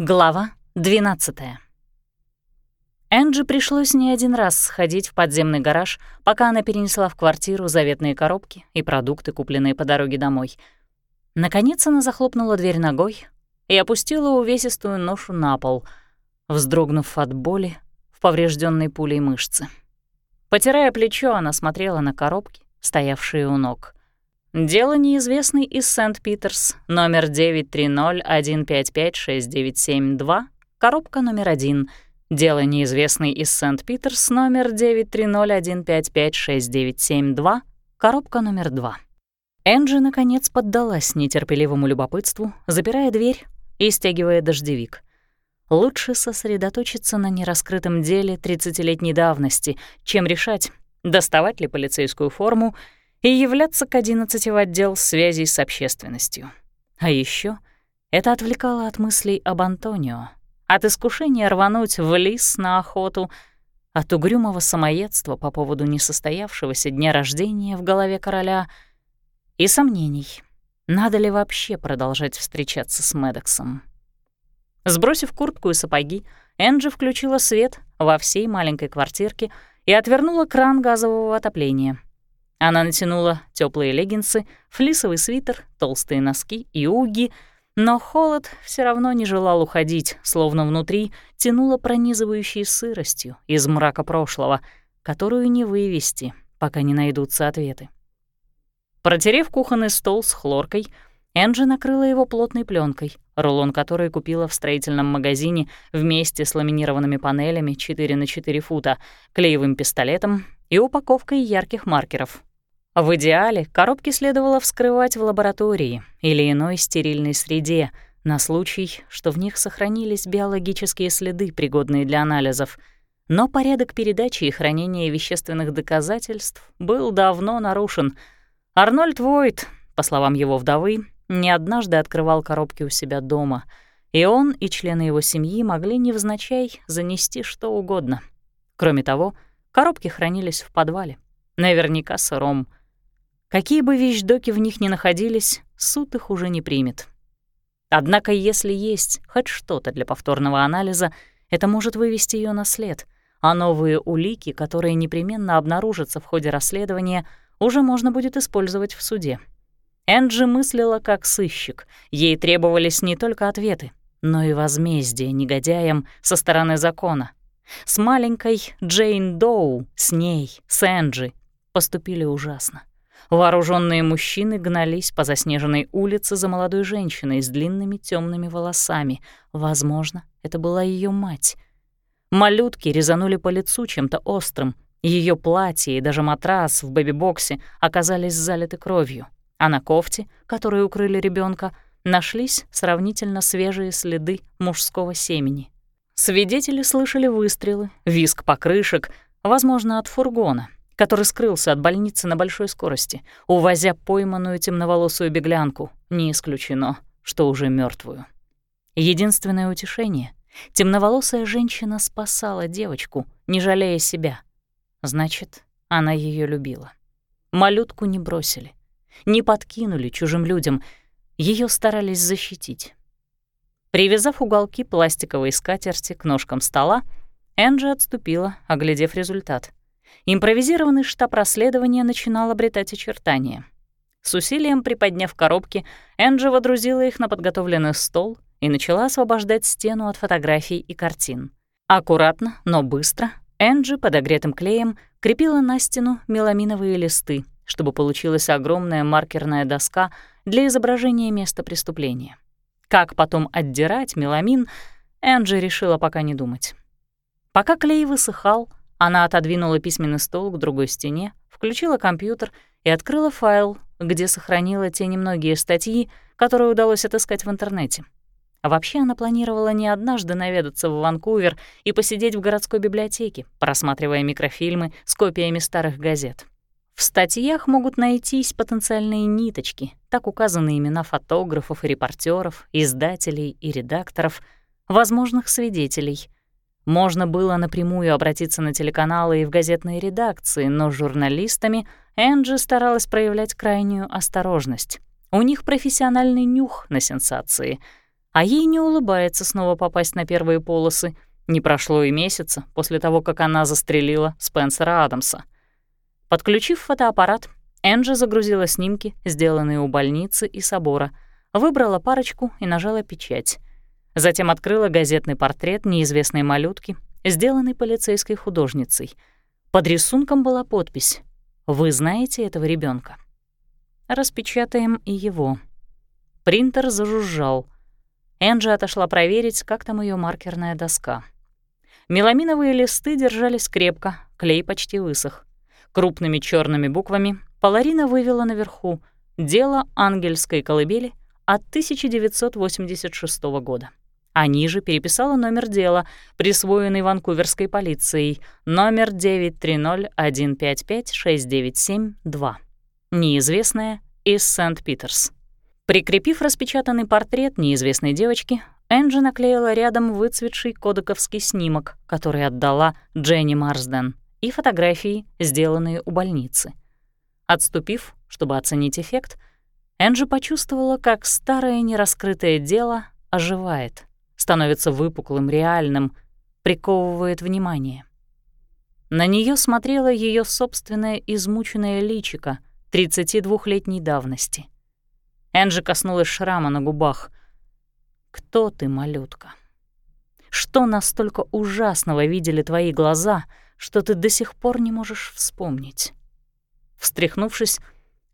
Глава 12 Энджи пришлось не один раз сходить в подземный гараж, пока она перенесла в квартиру заветные коробки и продукты, купленные по дороге домой. Наконец она захлопнула дверь ногой и опустила увесистую ношу на пол, вздрогнув от боли в поврежденной пулей мышцы. Потирая плечо, она смотрела на коробки, стоявшие у ног. Дело неизвестный из Сент-Питерс, номер 930-155-6972, коробка номер один. Дело неизвестный из Сент-Питерс, номер 930-155-6972, коробка номер два. Энджи, наконец, поддалась нетерпеливому любопытству, запирая дверь и стягивая дождевик. Лучше сосредоточиться на нераскрытом деле 30-летней давности, чем решать, доставать ли полицейскую форму и являться к 11 в отдел связей с общественностью. А еще это отвлекало от мыслей об Антонио, от искушения рвануть в лис на охоту, от угрюмого самоедства по поводу несостоявшегося дня рождения в голове короля и сомнений, надо ли вообще продолжать встречаться с Медексом. Сбросив куртку и сапоги, Энджи включила свет во всей маленькой квартирке и отвернула кран газового отопления — она натянула теплые леггинсы, флисовый свитер, толстые носки и уги, но холод все равно не желал уходить, словно внутри тянуло пронизывающей сыростью из мрака прошлого, которую не вывести, пока не найдутся ответы. Протерев кухонный стол с хлоркой, Энджи накрыла его плотной пленкой, рулон которой купила в строительном магазине вместе с ламинированными панелями 4 на 4 фута, клеевым пистолетом и упаковкой ярких маркеров — в идеале коробки следовало вскрывать в лаборатории или иной стерильной среде на случай, что в них сохранились биологические следы, пригодные для анализов. Но порядок передачи и хранения вещественных доказательств был давно нарушен. Арнольд Войт, по словам его вдовы, не однажды открывал коробки у себя дома, и он и члены его семьи могли невзначай занести что угодно. Кроме того, коробки хранились в подвале, наверняка сыром — Какие бы вещдоки в них ни находились, суд их уже не примет. Однако, если есть хоть что-то для повторного анализа, это может вывести ее на след, а новые улики, которые непременно обнаружатся в ходе расследования, уже можно будет использовать в суде. Энджи мыслила как сыщик. Ей требовались не только ответы, но и возмездие негодяям со стороны закона. С маленькой Джейн Доу, с ней, с Энджи, поступили ужасно. Вооруженные мужчины гнались по заснеженной улице за молодой женщиной с длинными темными волосами. Возможно, это была ее мать. Малютки резанули по лицу чем-то острым. Ее платье и даже матрас в бэби-боксе оказались залиты кровью. А на кофте, которой укрыли ребенка, нашлись сравнительно свежие следы мужского семени. Свидетели слышали выстрелы, визг покрышек, возможно, от фургона, который скрылся от больницы на большой скорости, увозя пойманную темноволосую беглянку, не исключено, что уже мертвую. Единственное утешение — темноволосая женщина спасала девочку, не жалея себя. Значит, она ее любила. Малютку не бросили, не подкинули чужим людям, ее старались защитить. Привязав уголки пластиковой скатерти к ножкам стола, Энджи отступила, оглядев результат — Импровизированный штаб расследования начинал обретать очертания. С усилием приподняв коробки, Энджи водрузила их на подготовленный стол и начала освобождать стену от фотографий и картин. Аккуратно, но быстро Энджи подогретым клеем крепила на стену меламиновые листы, чтобы получилась огромная маркерная доска для изображения места преступления. Как потом отдирать меламин, Энджи решила пока не думать. Пока клей высыхал, она отодвинула письменный стол к другой стене, включила компьютер и открыла файл, где сохранила те немногие статьи, которые удалось отыскать в интернете. А вообще она планировала не однажды наведаться в Ванкувер и посидеть в городской библиотеке, просматривая микрофильмы с копиями старых газет. В статьях могут найтись потенциальные ниточки, так указаны имена фотографов и репортеров, издателей и редакторов, возможных свидетелей — можно было напрямую обратиться на телеканалы и в газетные редакции, но с журналистами Энджи старалась проявлять крайнюю осторожность. У них профессиональный нюх на сенсации. А ей не улыбается снова попасть на первые полосы. Не прошло и месяца после того, как она застрелила Спенсера Адамса. Подключив фотоаппарат, Энджи загрузила снимки, сделанные у больницы и собора, выбрала парочку и нажала печать. Затем открыла газетный портрет неизвестной малютки, сделанный полицейской художницей. Под рисунком была подпись «Вы знаете этого ребенка? Распечатаем и его. Принтер зажужжал. Энджи отошла проверить, как там ее маркерная доска. Меламиновые листы держались крепко, клей почти высох. Крупными черными буквами Паларина вывела наверху «Дело ангельской колыбели» от 1986 года. А ниже переписала номер дела, присвоенный ванкуверской полицией, номер 930-155-697-2. Неизвестная из Сент-Питерс. Прикрепив распечатанный портрет неизвестной девочки, Энджи наклеила рядом выцветший кодековский снимок, который отдала Дженни Марсден, и фотографии, сделанные у больницы. Отступив, чтобы оценить эффект, Энджи почувствовала, как старое нераскрытое дело оживает становится выпуклым, реальным, приковывает внимание. На нее смотрела ее собственное измученное личико 32-летней давности. Энджи коснулась шрама на губах. «Кто ты, малютка? Что настолько ужасного видели твои глаза, что ты до сих пор не можешь вспомнить?» Встряхнувшись,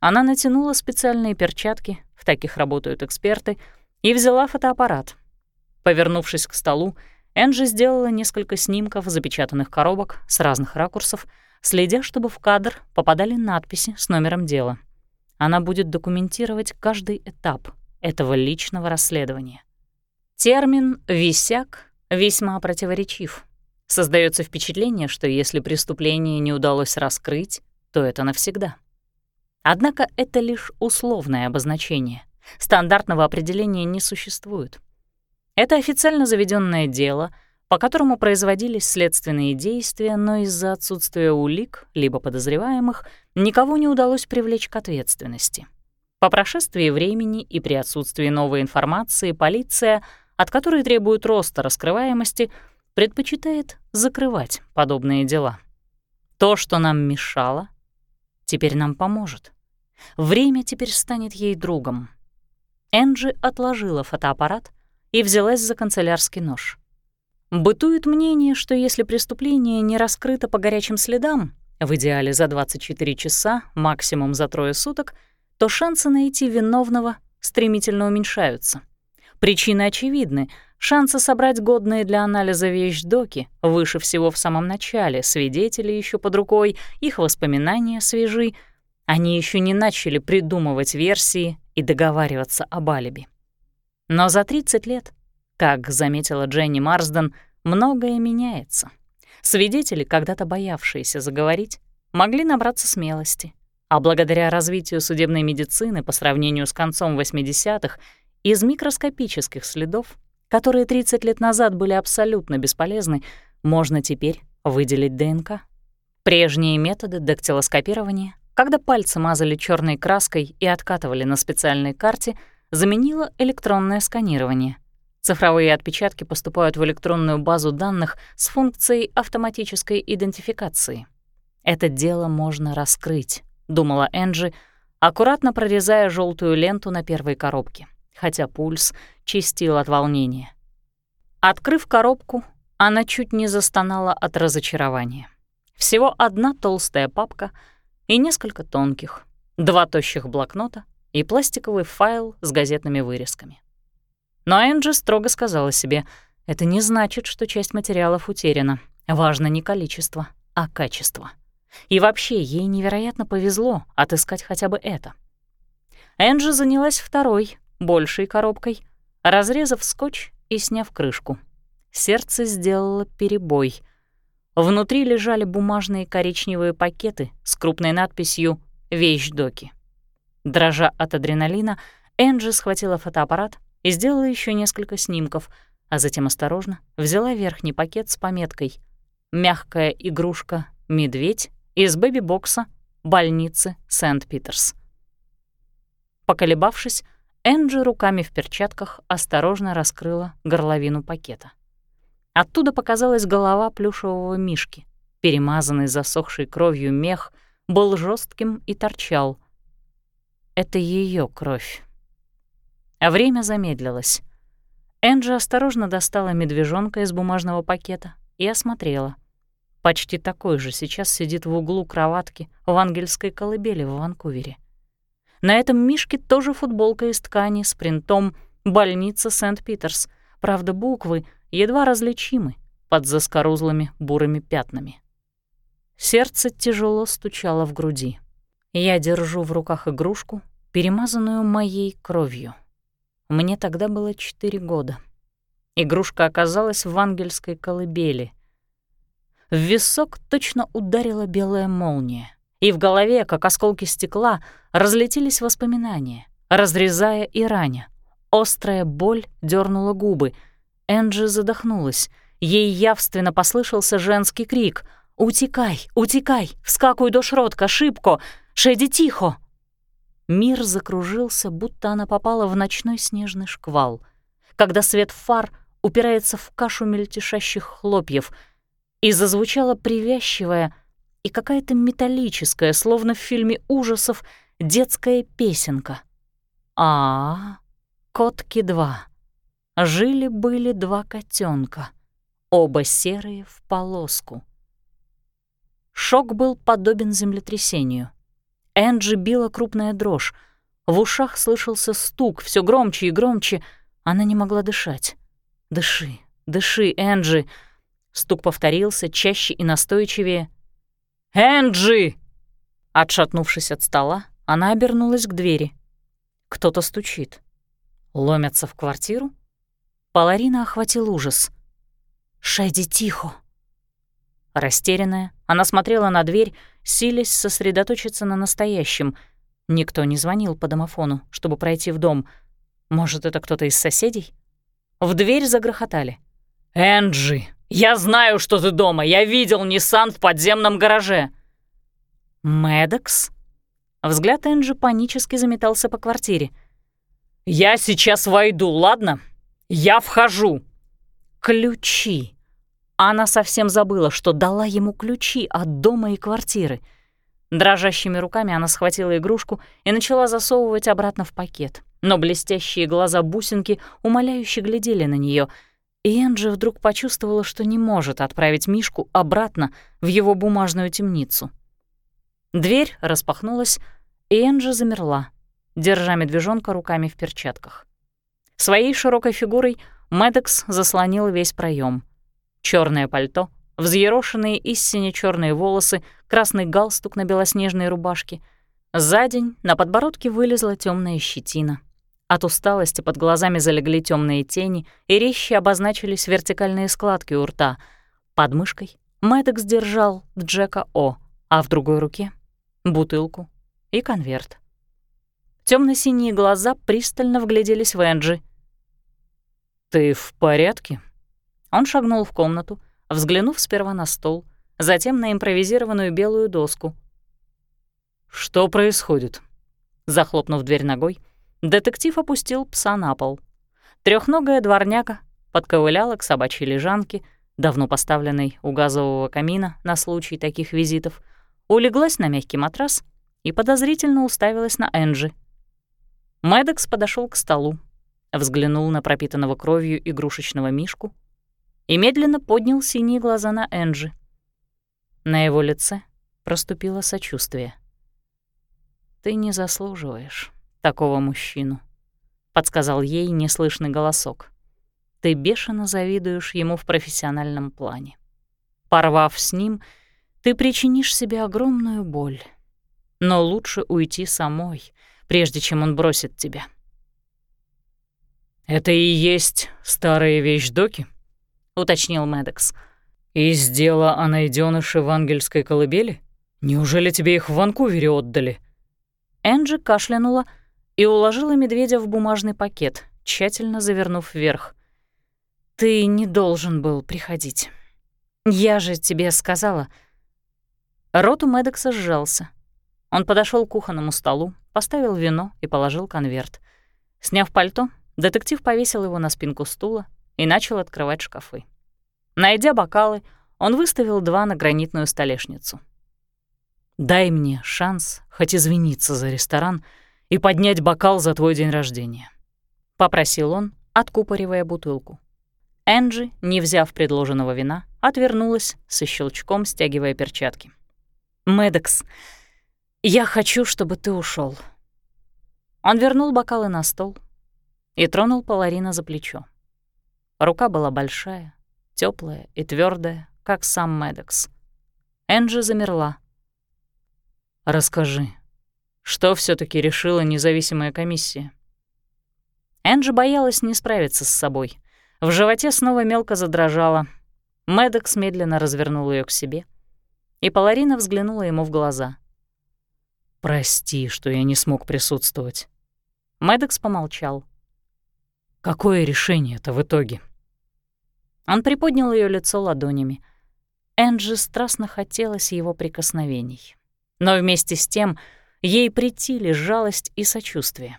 она натянула специальные перчатки, в таких работают эксперты, и взяла фотоаппарат — Повернувшись к столу, Энджи сделала несколько снимков запечатанных коробок с разных ракурсов, следя, чтобы в кадр попадали надписи с номером дела. Она будет документировать каждый этап этого личного расследования. Термин «висяк» весьма противоречив. Создается впечатление, что если преступление не удалось раскрыть, то это навсегда. Однако это лишь условное обозначение. Стандартного определения не существует. Это официально заведенное дело, по которому производились следственные действия, но из-за отсутствия улик, либо подозреваемых, никого не удалось привлечь к ответственности. По прошествии времени и при отсутствии новой информации полиция, от которой требует роста раскрываемости, предпочитает закрывать подобные дела. То, что нам мешало, теперь нам поможет. Время теперь станет ей другом. Энджи отложила фотоаппарат, и взялась за канцелярский нож. Бытует мнение, что если преступление не раскрыто по горячим следам, в идеале за 24 часа, максимум за трое суток, то шансы найти виновного стремительно уменьшаются. Причины очевидны. Шансы собрать годные для анализа вещдоки выше всего в самом начале, свидетели еще под рукой, их воспоминания свежи. Они еще не начали придумывать версии и договариваться об алиби. Но за 30 лет, как заметила Дженни Марсден, многое меняется. Свидетели, когда-то боявшиеся заговорить, могли набраться смелости, а благодаря развитию судебной медицины по сравнению с концом 80-х, из микроскопических следов, которые 30 лет назад были абсолютно бесполезны, можно теперь выделить ДНК. Прежние методы дактилоскопирования, когда пальцы мазали черной краской и откатывали на специальной карте — заменила электронное сканирование. Цифровые отпечатки поступают в электронную базу данных с функцией автоматической идентификации. Это дело можно раскрыть, думала Энджи, аккуратно прорезая желтую ленту на первой коробке, хотя пульс чистил от волнения. Открыв коробку, она чуть не застонала от разочарования. Всего одна толстая папка и несколько тонких, два тощих блокнота и пластиковый файл с газетными вырезками. Но Энджи строго сказала себе, это не значит, что часть материалов утеряна. Важно не количество, а качество. И вообще, ей невероятно повезло отыскать хотя бы это. Энджи занялась второй, большей коробкой, разрезав скотч и сняв крышку. Сердце сделало перебой. Внутри лежали бумажные коричневые пакеты с крупной надписью «Вещдоки». Дрожа от адреналина, Энджи схватила фотоаппарат и сделала еще несколько снимков, а затем осторожно взяла верхний пакет с пометкой «Мягкая игрушка «Медведь» из бэби-бокса больницы Сент-Питерс». Поколебавшись, Энджи руками в перчатках осторожно раскрыла горловину пакета. Оттуда показалась голова плюшевого мишки. Перемазанный засохшей кровью мех был жестким и торчал. Это ее кровь. А время замедлилось. Энджи осторожно достала медвежонка из бумажного пакета и осмотрела. Почти такой же сейчас сидит в углу кроватки в ангельской колыбели в Ванкувере. На этом мишке тоже футболка из ткани с принтом «Больница Сент-Питерс». Правда, буквы едва различимы под заскорузлыми бурыми пятнами. Сердце тяжело стучало в груди. Я держу в руках игрушку, перемазанную моей кровью. Мне тогда было четыре года. Игрушка оказалась в ангельской колыбели. В висок точно ударила белая молния и в голове, как осколки стекла, разлетелись воспоминания, разрезая и раня. Острая боль дернула губы. Энджи задохнулась. Ей явственно послышался женский крик «Утекай, утекай! Вскакуй до шротка, шибко! Шеди тихо!» Мир закружился, будто она попала в ночной снежный шквал, когда свет фар упирается в кашу мельтешащих хлопьев, и зазвучала привязчивая — и какая-то металлическая, словно в фильме ужасов, детская песенка. А, котки два. Жили-были два котенка, оба серые в полоску. Шок был подобен землетрясению. Энджи била крупная дрожь. В ушах слышался стук, все громче и громче. Она не могла дышать. «Дыши, дыши, Энджи!» Стук повторился чаще и настойчивее, «Энджи!» Отшатнувшись от стола, она обернулась к двери. Кто-то стучит. Ломятся в квартиру? Паларина охватил ужас. «Шеди, тихо!» Растерянная, она смотрела на дверь, силясь сосредоточиться на настоящем. Никто не звонил по домофону, чтобы пройти в дом. Может, это кто-то из соседей? В дверь загрохотали. «Энджи, я знаю, что ты дома. Я видел Ниссан в подземном гараже». «Мэддокс?» Взгляд Энджи панически заметался по квартире. «Я сейчас войду, ладно? Я вхожу». «Ключи». Она совсем забыла, что дала ему ключи от дома и квартиры. Дрожащими руками она схватила игрушку и начала засовывать обратно в пакет. Но блестящие глаза бусинки умоляюще глядели на нее — и Энджи вдруг почувствовала, что не может отправить Мишку обратно в его бумажную темницу. Дверь распахнулась, и Энджи замерла, держа медвежонка руками в перчатках. Своей широкой фигурой Мэддокс заслонил весь проем. Черное пальто, взъерошенные и сине-чёрные волосы, красный галстук на белоснежной рубашке. За день на подбородке вылезла темная щетина — от усталости под глазами залегли темные тени, и резче обозначились вертикальные складки у рта. Под мышкой Мэддокс держал Джека О, а в другой руке — бутылку и конверт. темно синие глаза пристально вгляделись в Энджи. «Ты в порядке?» Он шагнул в комнату, взглянув сперва на стол, затем на импровизированную белую доску. «Что происходит?» Захлопнув дверь ногой, Детектив опустил пса на пол. Трехногая дворняка подковыляла к собачьей лежанке, давно поставленной у газового камина на случай таких визитов, улеглась на мягкий матрас и подозрительно уставилась на Энджи. Мэддокс подошел к столу, взглянул на пропитанного кровью игрушечного мишку и медленно поднял синие глаза на Энджи. На его лице проступило сочувствие. «Ты не заслуживаешь» такого мужчину», — подсказал ей неслышный голосок. «Ты бешено завидуешь ему в профессиональном плане. Порвав с ним, ты причинишь себе огромную боль. Но лучше уйти самой, прежде чем он бросит тебя». «Это и есть старые вещдоки?» — уточнил Медекс. «Из дела о найденыше в ангельской колыбели? Неужели тебе их в Ванкувере отдали?» Энджи кашлянула, — и уложила медведя в бумажный пакет, тщательно завернув вверх. «Ты не должен был приходить. Я же тебе сказала». Рот у Мэддокса сжался. Он подошел к кухонному столу, поставил вино и положил конверт. Сняв пальто, детектив повесил его на спинку стула и начал открывать шкафы. Найдя бокалы, он выставил два на гранитную столешницу. «Дай мне шанс хоть извиниться за ресторан и поднять бокал за твой день рождения», — попросил он, откупоривая бутылку. Энджи, не взяв предложенного вина, отвернулась, со щелчком стягивая перчатки. «Мэддокс, я хочу, чтобы ты ушел. Он вернул бокалы на стол и тронул Паларина за плечо. Рука была большая, теплая и твердая, как сам Мэддокс. Энджи замерла. «Расскажи, что все таки решила независимая комиссия?» Энджи боялась не справиться с собой. В животе снова мелко задрожала. Мэддокс медленно развернул ее к себе, и Паларина взглянула ему в глаза. «Прости, что я не смог присутствовать». Мэддокс помолчал. «Какое решение-то в итоге?» Он приподнял ее лицо ладонями. Энджи страстно хотелось его прикосновений. Но вместе с тем ей притили жалость и сочувствие.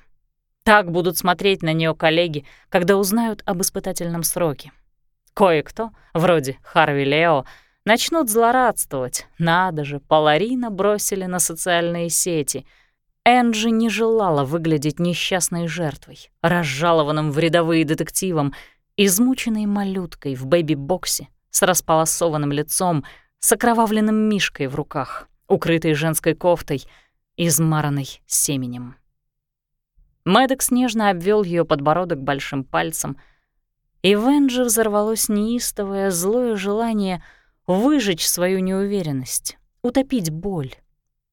Так будут смотреть на нее коллеги, когда узнают об испытательном сроке. Кое-кто, вроде Харви Лео, начнут злорадствовать. Надо же, Паларина бросили на социальные сети. Энджи не желала выглядеть несчастной жертвой, разжалованным в рядовые детективом, измученной малюткой в бэби-боксе с располосованным лицом, с окровавленным мишкой в руках, укрытой женской кофтой, измаранной семенем. Мэддокс нежно обвел ее подбородок большим пальцем, и в Энджи взорвалось неистовое злое желание выжечь свою неуверенность, утопить боль,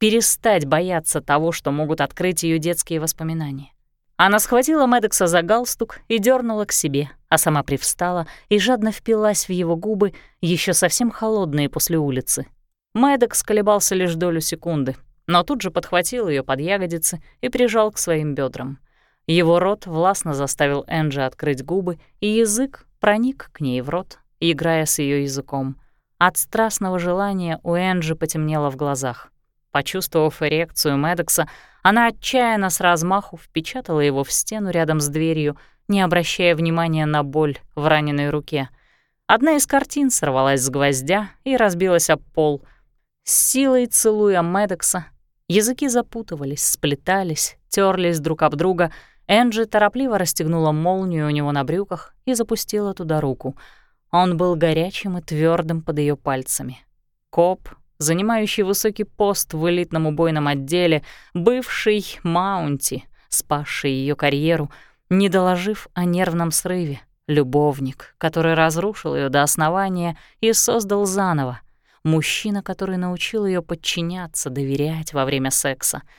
перестать бояться того, что могут открыть ее детские воспоминания. Она схватила Мэддокса за галстук и дернула к себе, а сама привстала и жадно впилась в его губы, еще совсем холодные после улицы. Мэддокс колебался лишь долю секунды, но тут же подхватил ее под ягодицы и прижал к своим бедрам. Его рот властно заставил Энджи открыть губы, и язык проник к ней в рот, играя с ее языком. От страстного желания у Энджи потемнело в глазах. Почувствовав эрекцию Медекса, она отчаянно с размаху впечатала его в стену рядом с дверью, не обращая внимания на боль в раненой руке. Одна из картин сорвалась с гвоздя и разбилась об пол. С силой целуя Медекса, языки запутывались, сплетались, терлись друг об друга — Энджи торопливо расстегнула молнию у него на брюках и запустила туда руку. Он был горячим и твердым под ее пальцами. Коп, занимающий высокий пост в элитном убойном отделе, бывший Маунти, спасший ее карьеру, не доложив о нервном срыве, любовник, который разрушил ее до основания и создал заново, мужчина, который научил ее подчиняться, доверять во время секса —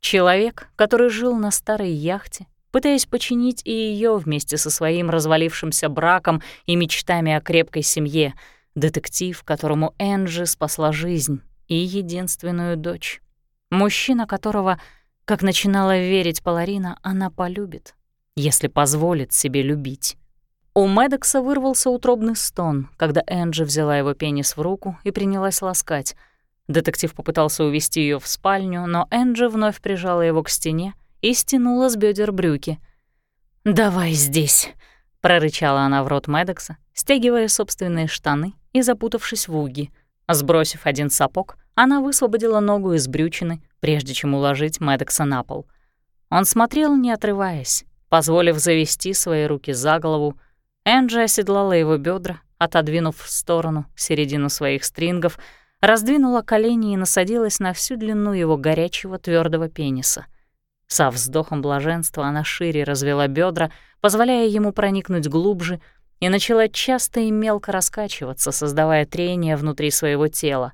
Человек, который жил на старой яхте, пытаясь починить и ее вместе со своим развалившимся браком и мечтами о крепкой семье, детектив, которому Энджи спасла жизнь и единственную дочь. Мужчина, которого, как начинала верить Паларина, она полюбит, если позволит себе любить. У Медекса вырвался утробный стон, когда Энджи взяла его пенис в руку и принялась ласкать — Детектив попытался увести ее в спальню, но Энджи вновь прижала его к стене и стянула с бедер брюки. «Давай здесь», — прорычала она в рот Медекса, стягивая собственные штаны и запутавшись в уги. Сбросив один сапог, она высвободила ногу из брючины, прежде чем уложить Медекса на пол. Он смотрел, не отрываясь, позволив завести свои руки за голову. Энджи оседлала его бедра, отодвинув в сторону середину своих стрингов — раздвинула колени и насадилась на всю длину его горячего твердого пениса. Со вздохом блаженства она шире развела бедра, позволяя ему проникнуть глубже, и начала часто и мелко раскачиваться, создавая трение внутри своего тела.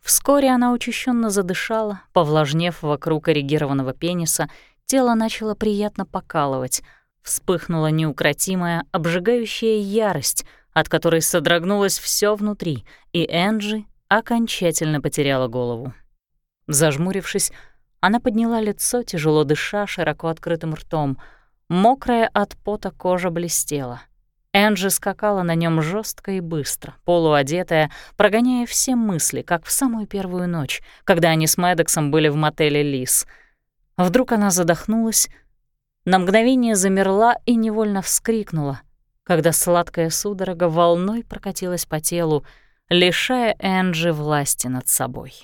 Вскоре она учащенно задышала, повлажнев вокруг эрегированного пениса, тело начало приятно покалывать, вспыхнула неукротимая, обжигающая ярость, от которой содрогнулось все внутри, и Энджи окончательно потеряла голову. Зажмурившись, она подняла лицо, тяжело дыша, широко открытым ртом. Мокрая от пота кожа блестела. Энджи скакала на нем жестко и быстро, полуодетая, прогоняя все мысли, как в самую первую ночь, когда они с Мэддоксом были в мотеле «Лис». Вдруг она задохнулась, на мгновение замерла и невольно вскрикнула, когда сладкая судорога волной прокатилась по телу, лишая Энджи власти над собой.